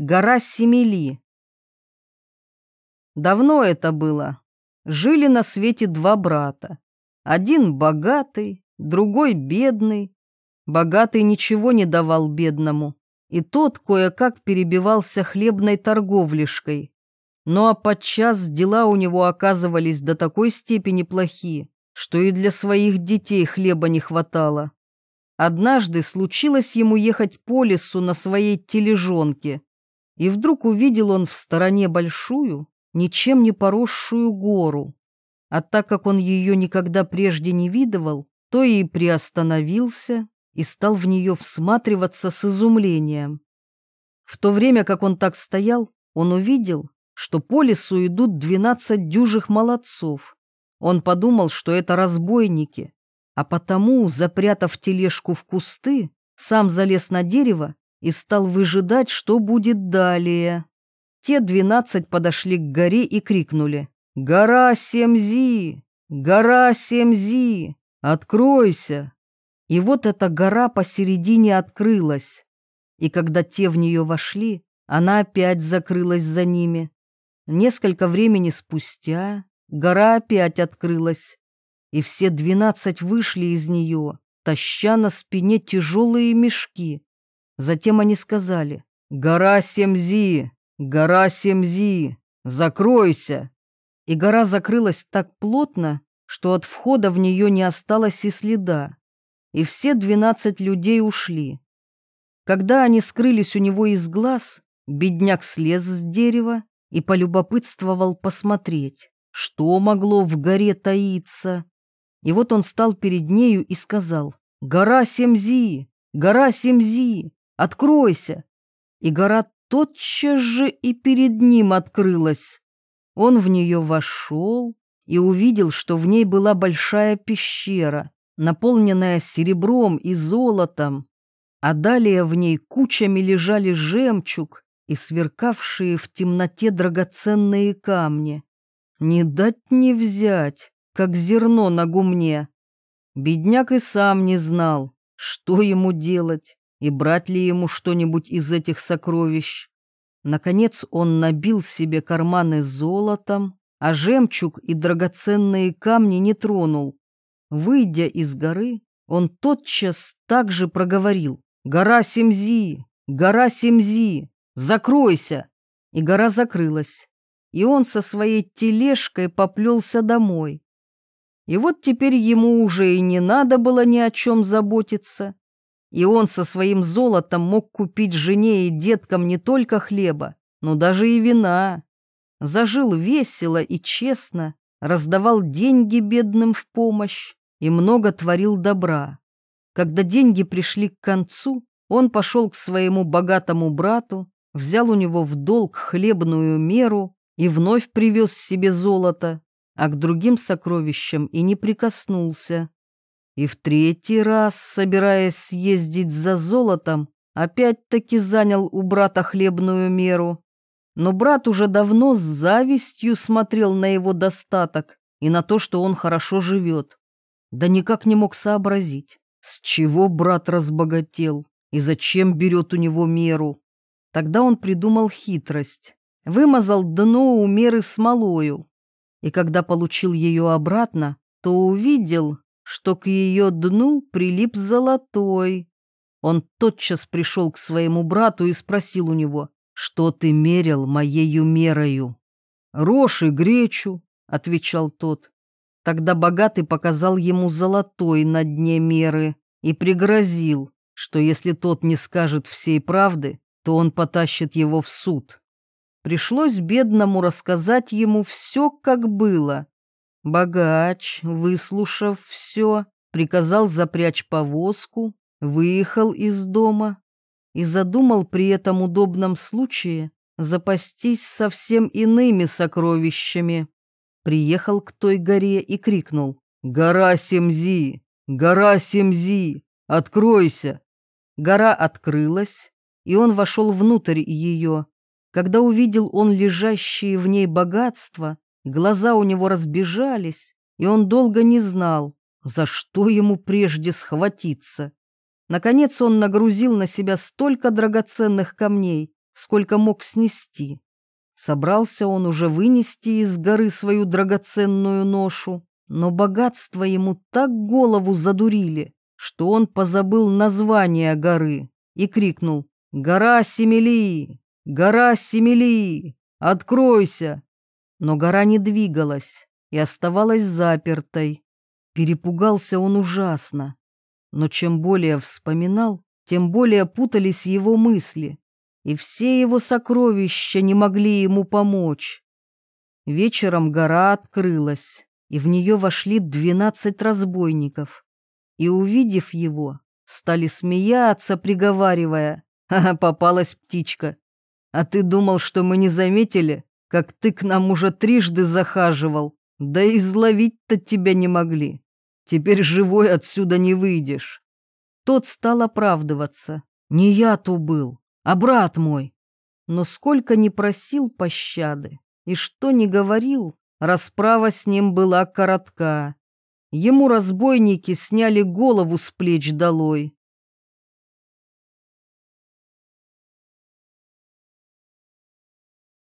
Гора Семели. Давно это было. Жили на свете два брата. Один богатый, другой бедный. Богатый ничего не давал бедному, и тот кое-как перебивался хлебной торговлишкой. Ну а подчас дела у него оказывались до такой степени плохи, что и для своих детей хлеба не хватало. Однажды случилось ему ехать по лесу на своей тележонке, и вдруг увидел он в стороне большую, ничем не поросшую гору. А так как он ее никогда прежде не видывал, то и приостановился и стал в нее всматриваться с изумлением. В то время, как он так стоял, он увидел, что по лесу идут двенадцать дюжих молодцов. Он подумал, что это разбойники, а потому, запрятав тележку в кусты, сам залез на дерево и стал выжидать, что будет далее. Те двенадцать подошли к горе и крикнули «Гора Семзи! Гора Семзи! Откройся!» И вот эта гора посередине открылась, и когда те в нее вошли, она опять закрылась за ними. Несколько времени спустя гора опять открылась, и все двенадцать вышли из нее, таща на спине тяжелые мешки. Затем они сказали «Гора Семзи! Гора Семзи! Закройся!» И гора закрылась так плотно, что от входа в нее не осталось и следа и все двенадцать людей ушли. Когда они скрылись у него из глаз, бедняк слез с дерева и полюбопытствовал посмотреть, что могло в горе таиться. И вот он стал перед нею и сказал, «Гора Семзи! Гора Семзи! Откройся!» И гора тотчас же и перед ним открылась. Он в нее вошел и увидел, что в ней была большая пещера, наполненная серебром и золотом, а далее в ней кучами лежали жемчуг и сверкавшие в темноте драгоценные камни. Не дать не взять, как зерно на гумне. Бедняк и сам не знал, что ему делать и брать ли ему что-нибудь из этих сокровищ. Наконец он набил себе карманы золотом, а жемчуг и драгоценные камни не тронул. Выйдя из горы, он тотчас также проговорил «Гора Семзи! Гора Семзи! Закройся!» И гора закрылась, и он со своей тележкой поплелся домой. И вот теперь ему уже и не надо было ни о чем заботиться, и он со своим золотом мог купить жене и деткам не только хлеба, но даже и вина. Зажил весело и честно, раздавал деньги бедным в помощь, и много творил добра. Когда деньги пришли к концу, он пошел к своему богатому брату, взял у него в долг хлебную меру и вновь привез себе золото, а к другим сокровищам и не прикоснулся. И в третий раз, собираясь съездить за золотом, опять-таки занял у брата хлебную меру. Но брат уже давно с завистью смотрел на его достаток и на то, что он хорошо живет да никак не мог сообразить, с чего брат разбогател и зачем берет у него меру. Тогда он придумал хитрость, вымазал дно у меры смолою, и когда получил ее обратно, то увидел, что к ее дну прилип золотой. Он тотчас пришел к своему брату и спросил у него, что ты мерил моею мерою. «Рожь и гречу», — отвечал тот. Тогда богатый показал ему золотой на дне меры и пригрозил, что если тот не скажет всей правды, то он потащит его в суд. Пришлось бедному рассказать ему все, как было. Богач, выслушав все, приказал запрячь повозку, выехал из дома и задумал при этом удобном случае запастись совсем иными сокровищами приехал к той горе и крикнул «Гора Семзи! Гора Семзи! Откройся!» Гора открылась, и он вошел внутрь ее. Когда увидел он лежащие в ней богатства, глаза у него разбежались, и он долго не знал, за что ему прежде схватиться. Наконец он нагрузил на себя столько драгоценных камней, сколько мог снести. Собрался он уже вынести из горы свою драгоценную ношу, но богатство ему так голову задурили, что он позабыл название горы и крикнул «Гора Семели! Гора Семели! Откройся!» Но гора не двигалась и оставалась запертой. Перепугался он ужасно. Но чем более вспоминал, тем более путались его мысли, и все его сокровища не могли ему помочь. Вечером гора открылась, и в нее вошли двенадцать разбойников и, увидев его, стали смеяться, приговаривая, «Ха-ха, попалась птичка! А ты думал, что мы не заметили, как ты к нам уже трижды захаживал, да и изловить-то тебя не могли. Теперь живой отсюда не выйдешь». Тот стал оправдываться. «Не я то был, а брат мой». Но сколько ни просил пощады и что ни говорил, расправа с ним была коротка. Ему разбойники сняли голову с плеч долой,